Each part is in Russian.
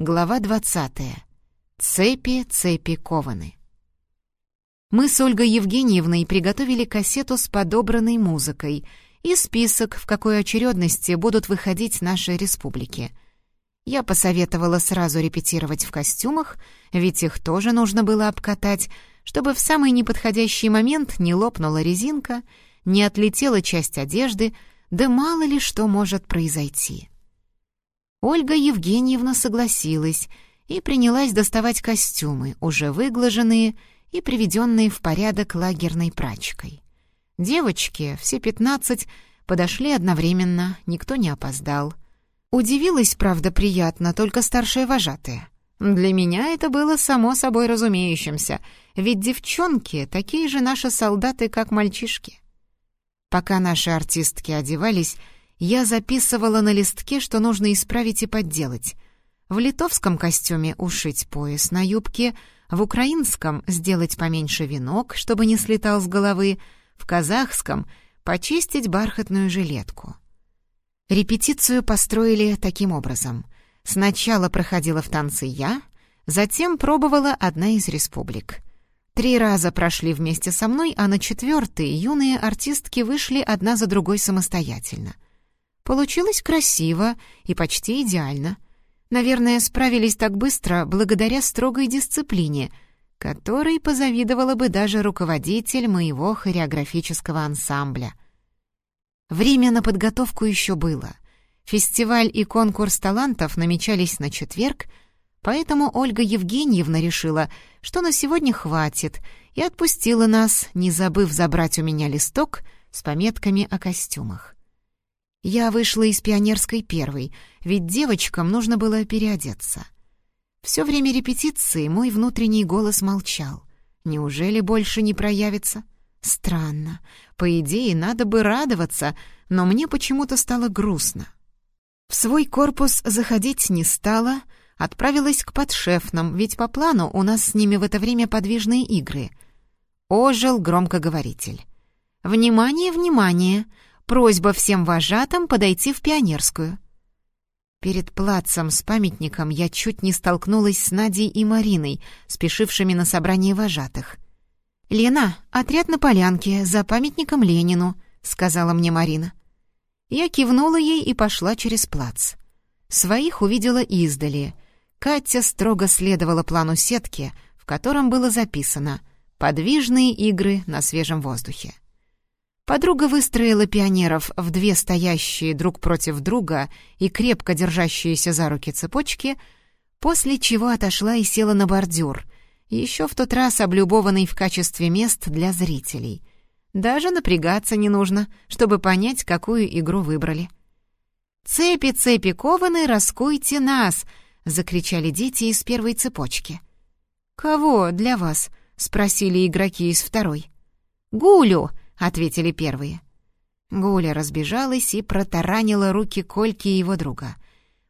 Глава 20. Цепи, цепи кованы. Мы с Ольгой Евгеньевной приготовили кассету с подобранной музыкой и список, в какой очередности будут выходить наши республики. Я посоветовала сразу репетировать в костюмах, ведь их тоже нужно было обкатать, чтобы в самый неподходящий момент не лопнула резинка, не отлетела часть одежды, да мало ли что может произойти. Ольга Евгеньевна согласилась и принялась доставать костюмы, уже выглаженные и приведенные в порядок лагерной прачкой. Девочки, все пятнадцать, подошли одновременно, никто не опоздал. Удивилась, правда, приятно, только старшая вожатая. Для меня это было само собой разумеющимся, ведь девчонки такие же наши солдаты, как мальчишки. Пока наши артистки одевались, я записывала на листке, что нужно исправить и подделать. В литовском костюме ушить пояс на юбке, в украинском сделать поменьше венок, чтобы не слетал с головы, в казахском почистить бархатную жилетку. Репетицию построили таким образом. Сначала проходила в танцы я, затем пробовала одна из республик. Три раза прошли вместе со мной, а на четвертый юные артистки вышли одна за другой самостоятельно — Получилось красиво и почти идеально. Наверное, справились так быстро благодаря строгой дисциплине, которой позавидовала бы даже руководитель моего хореографического ансамбля. Время на подготовку еще было. Фестиваль и конкурс талантов намечались на четверг, поэтому Ольга Евгеньевна решила, что на сегодня хватит, и отпустила нас, не забыв забрать у меня листок с пометками о костюмах. Я вышла из пионерской первой, ведь девочкам нужно было переодеться. Все время репетиции мой внутренний голос молчал. Неужели больше не проявится? Странно. По идее, надо бы радоваться, но мне почему-то стало грустно. В свой корпус заходить не стала, отправилась к подшефным, ведь по плану у нас с ними в это время подвижные игры. Ожил громкоговоритель. «Внимание, внимание! Просьба всем вожатым подойти в пионерскую. Перед плацем с памятником я чуть не столкнулась с Надей и Мариной, спешившими на собрание вожатых. «Лена, отряд на полянке, за памятником Ленину», — сказала мне Марина. Я кивнула ей и пошла через плац. Своих увидела издали. Катя строго следовала плану сетки, в котором было записано «Подвижные игры на свежем воздухе». Подруга выстроила пионеров в две стоящие друг против друга и крепко держащиеся за руки цепочки, после чего отошла и села на бордюр, еще в тот раз облюбованный в качестве мест для зрителей. Даже напрягаться не нужно, чтобы понять, какую игру выбрали. «Цепи, цепи кованы, раскуйте нас!» — закричали дети из первой цепочки. «Кого для вас?» — спросили игроки из второй. «Гулю!» — ответили первые. Гуля разбежалась и протаранила руки Кольки и его друга.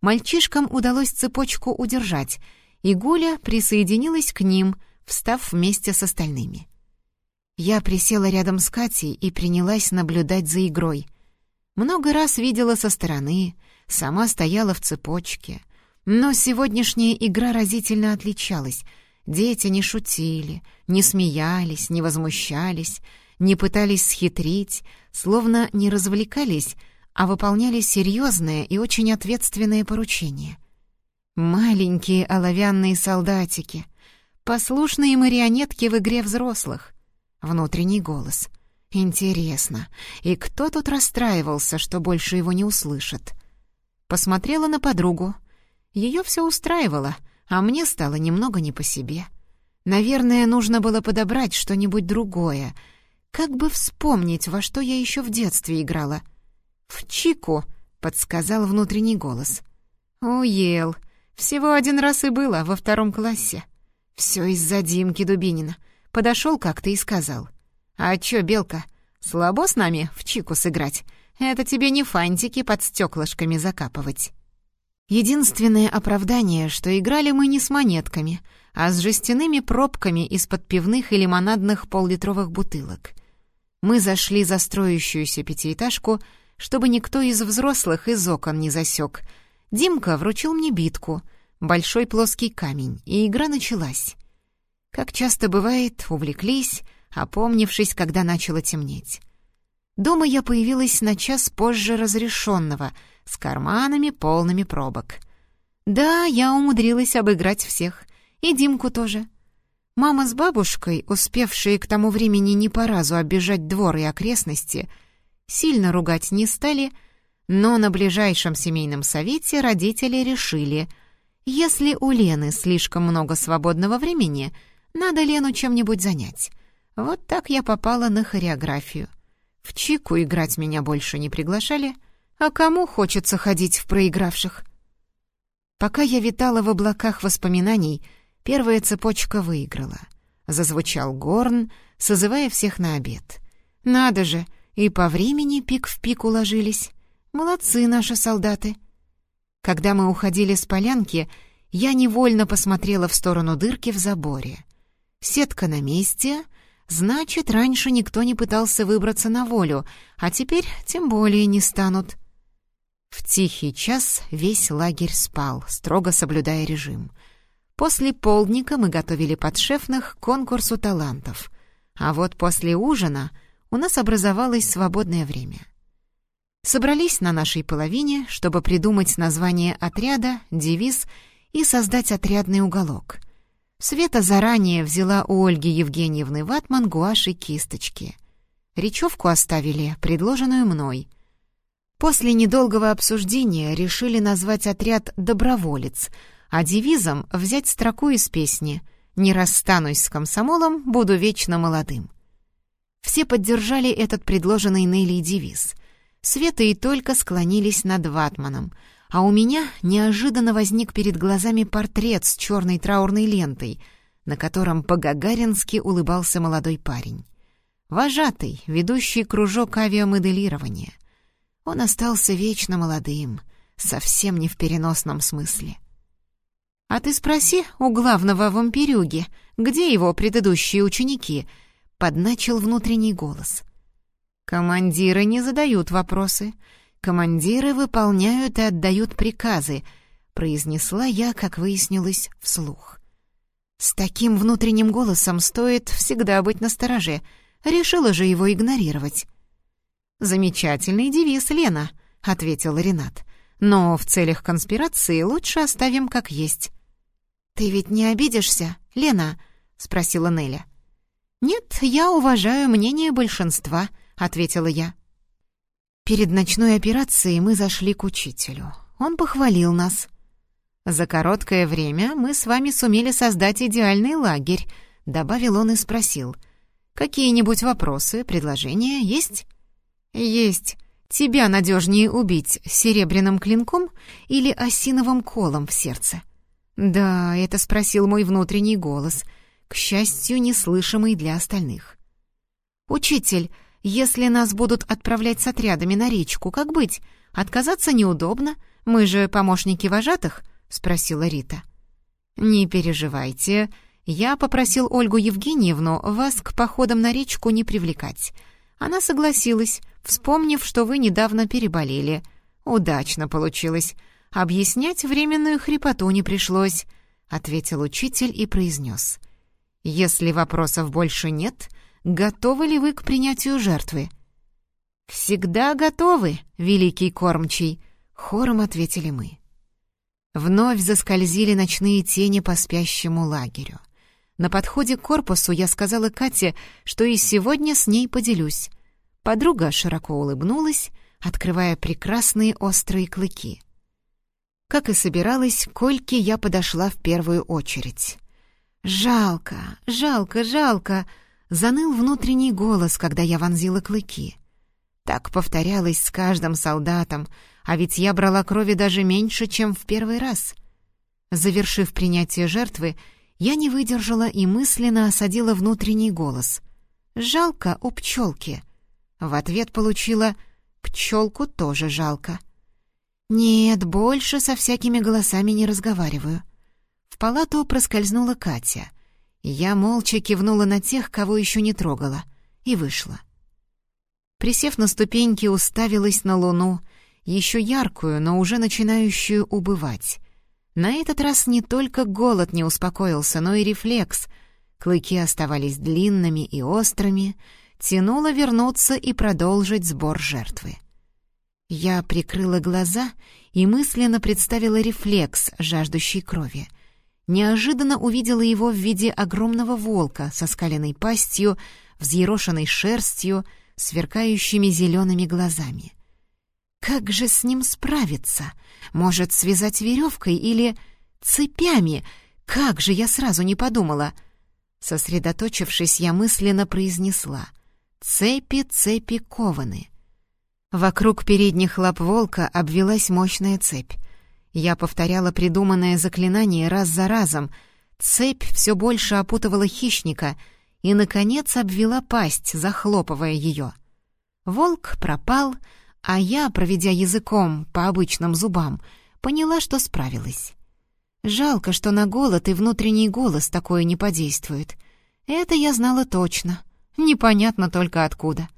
Мальчишкам удалось цепочку удержать, и Гуля присоединилась к ним, встав вместе с остальными. Я присела рядом с Катей и принялась наблюдать за игрой. Много раз видела со стороны, сама стояла в цепочке. Но сегодняшняя игра разительно отличалась. Дети не шутили, не смеялись, не возмущались — не пытались схитрить, словно не развлекались, а выполняли серьезное и очень ответственное поручение. Маленькие оловянные солдатики, послушные марионетки в игре взрослых. Внутренний голос. Интересно, и кто тут расстраивался, что больше его не услышат? Посмотрела на подругу. Ее все устраивало, а мне стало немного не по себе. Наверное, нужно было подобрать что-нибудь другое — как бы вспомнить, во что я еще в детстве играла? «В Чику», — подсказал внутренний голос. «Уел. Всего один раз и было, во втором классе. Все из-за Димки Дубинина. Подошел как-то и сказал. «А чё, Белка, слабо с нами в Чику сыграть? Это тебе не фантики под стеклышками закапывать». Единственное оправдание, что играли мы не с монетками, а с жестяными пробками из-под пивных и лимонадных поллитровых бутылок — мы зашли за строящуюся пятиэтажку, чтобы никто из взрослых из окон не засек. Димка вручил мне битку. большой плоский камень, и игра началась. Как часто бывает, увлеклись, опомнившись, когда начало темнеть. Дома я появилась на час позже разрешенного, с карманами полными пробок. Да, я умудрилась обыграть всех, и Димку тоже. Мама с бабушкой, успевшие к тому времени не по разу оббежать двор и окрестности, сильно ругать не стали, но на ближайшем семейном совете родители решили, если у Лены слишком много свободного времени, надо Лену чем-нибудь занять. Вот так я попала на хореографию. В Чику играть меня больше не приглашали, а кому хочется ходить в проигравших? Пока я витала в облаках воспоминаний — Первая цепочка выиграла. Зазвучал горн, созывая всех на обед. «Надо же, и по времени пик в пик уложились. Молодцы наши солдаты!» Когда мы уходили с полянки, я невольно посмотрела в сторону дырки в заборе. Сетка на месте, значит, раньше никто не пытался выбраться на волю, а теперь тем более не станут. В тихий час весь лагерь спал, строго соблюдая режим — После полдника мы готовили подшефных к конкурсу талантов, а вот после ужина у нас образовалось свободное время. Собрались на нашей половине, чтобы придумать название отряда, девиз и создать отрядный уголок. Света заранее взяла у Ольги Евгеньевны ватман гуашь и кисточки. Речевку оставили, предложенную мной. После недолгого обсуждения решили назвать отряд «Доброволец», а девизом взять строку из песни «Не расстанусь с комсомолом, буду вечно молодым». Все поддержали этот предложенный Нелли девиз. Света и только склонились над ватманом, а у меня неожиданно возник перед глазами портрет с черной траурной лентой, на котором по-гагарински улыбался молодой парень. Вожатый, ведущий кружок авиамоделирования. Он остался вечно молодым, совсем не в переносном смысле. «А ты спроси у главного вампирюги, где его предыдущие ученики?» — подначил внутренний голос. «Командиры не задают вопросы. Командиры выполняют и отдают приказы», — произнесла я, как выяснилось, вслух. «С таким внутренним голосом стоит всегда быть настороже. Решила же его игнорировать». «Замечательный девиз, Лена», — ответил Ренат. «Но в целях конспирации лучше оставим как есть». «Ты ведь не обидишься, Лена?» — спросила Неля. «Нет, я уважаю мнение большинства», — ответила я. Перед ночной операцией мы зашли к учителю. Он похвалил нас. «За короткое время мы с вами сумели создать идеальный лагерь», — добавил он и спросил. «Какие-нибудь вопросы, предложения есть?» «Есть. Тебя надежнее убить серебряным клинком или осиновым колом в сердце?» «Да, это спросил мой внутренний голос, к счастью, неслышимый для остальных». «Учитель, если нас будут отправлять с отрядами на речку, как быть? Отказаться неудобно, мы же помощники вожатых?» — спросила Рита. «Не переживайте, я попросил Ольгу Евгеньевну вас к походам на речку не привлекать. Она согласилась, вспомнив, что вы недавно переболели. Удачно получилось. «Объяснять временную хрипоту не пришлось», — ответил учитель и произнес. «Если вопросов больше нет, готовы ли вы к принятию жертвы?» «Всегда готовы, великий кормчий», — хором ответили мы. Вновь заскользили ночные тени по спящему лагерю. На подходе к корпусу я сказала Кате, что и сегодня с ней поделюсь. Подруга широко улыбнулась, открывая прекрасные острые клыки. Как и собиралась, к Ольке я подошла в первую очередь. «Жалко, жалко, жалко!» — заныл внутренний голос, когда я вонзила клыки. Так повторялось с каждым солдатом, а ведь я брала крови даже меньше, чем в первый раз. Завершив принятие жертвы, я не выдержала и мысленно осадила внутренний голос. «Жалко у пчелки». В ответ получила «пчелку тоже жалко». «Нет, больше со всякими голосами не разговариваю». В палату проскользнула Катя. Я молча кивнула на тех, кого еще не трогала, и вышла. Присев на ступеньки, уставилась на луну, еще яркую, но уже начинающую убывать. На этот раз не только голод не успокоился, но и рефлекс. Клыки оставались длинными и острыми, тянуло вернуться и продолжить сбор жертвы. Я прикрыла глаза и мысленно представила рефлекс, жаждущий крови. Неожиданно увидела его в виде огромного волка со скаленной пастью, взъерошенной шерстью, сверкающими зелеными глазами. Как же с ним справиться? Может, связать веревкой или цепями? Как же я сразу не подумала? Сосредоточившись, я мысленно произнесла «Цепи, цепи кованы». Вокруг передних лап волка обвелась мощная цепь. Я повторяла придуманное заклинание раз за разом. Цепь все больше опутывала хищника и, наконец, обвела пасть, захлопывая ее. Волк пропал, а я, проведя языком по обычным зубам, поняла, что справилась. Жалко, что на голод и внутренний голос такое не подействует. Это я знала точно. Непонятно только откуда.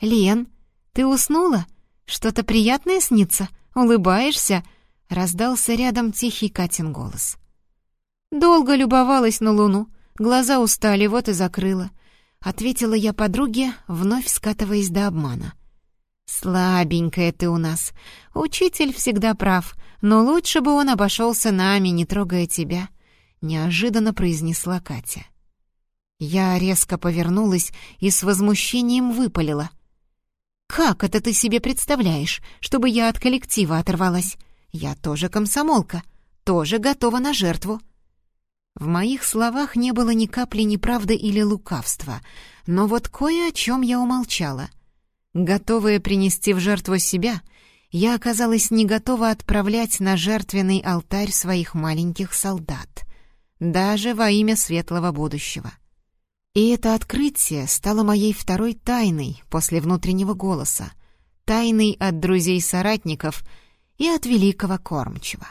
«Лен, ты уснула? Что-то приятное снится? Улыбаешься?» Раздался рядом тихий Катин голос. «Долго любовалась на луну. Глаза устали, вот и закрыла». Ответила я подруге, вновь скатываясь до обмана. «Слабенькая ты у нас. Учитель всегда прав, но лучше бы он обошелся нами, не трогая тебя», — неожиданно произнесла Катя. Я резко повернулась и с возмущением выпалила. «Как это ты себе представляешь, чтобы я от коллектива оторвалась? Я тоже комсомолка, тоже готова на жертву». В моих словах не было ни капли неправды или лукавства, но вот кое о чем я умолчала. Готовая принести в жертву себя, я оказалась не готова отправлять на жертвенный алтарь своих маленьких солдат, даже во имя светлого будущего. И это открытие стало моей второй тайной после внутреннего голоса, тайной от друзей-соратников и от великого кормчего.